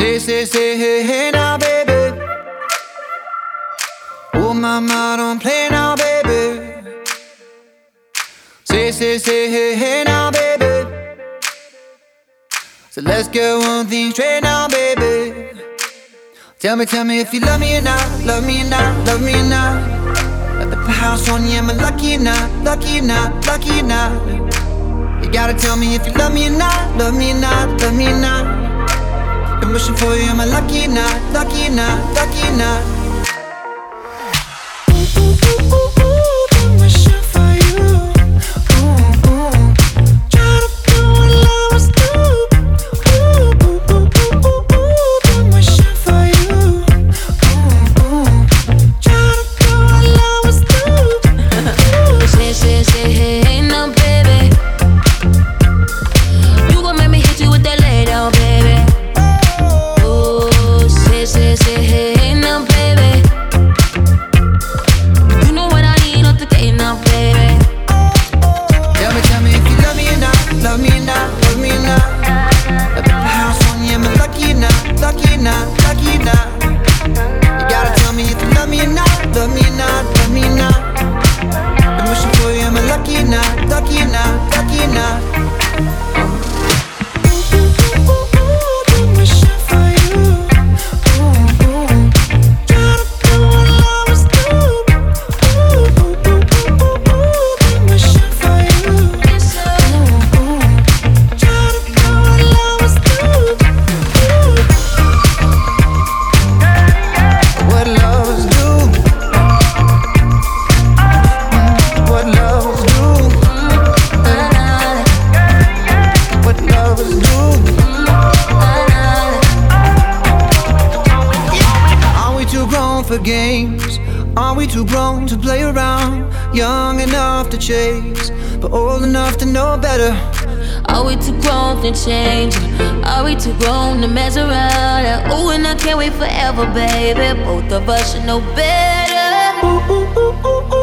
Say, say, say, hey, hey now, baby. Oh, mama, don't play now, baby. Say, say, say, hey, hey now, baby. So let's get one thing straight now, baby. Tell me, tell me if you love me or not, love me or not, love me or not. At the house on you, am I lucky or not, lucky or not, lucky or not? You gotta tell me if you love me or not, love me or not, love me or not. Wishing for you, I lucky not, lucky not, lucky not? Grown for games? Are we too grown to play around? Young enough to chase, but old enough to know better. Are we too grown to change? Are we too grown to mess around? Ooh, and I can't wait forever, baby. Both of us should know better. Ooh, ooh,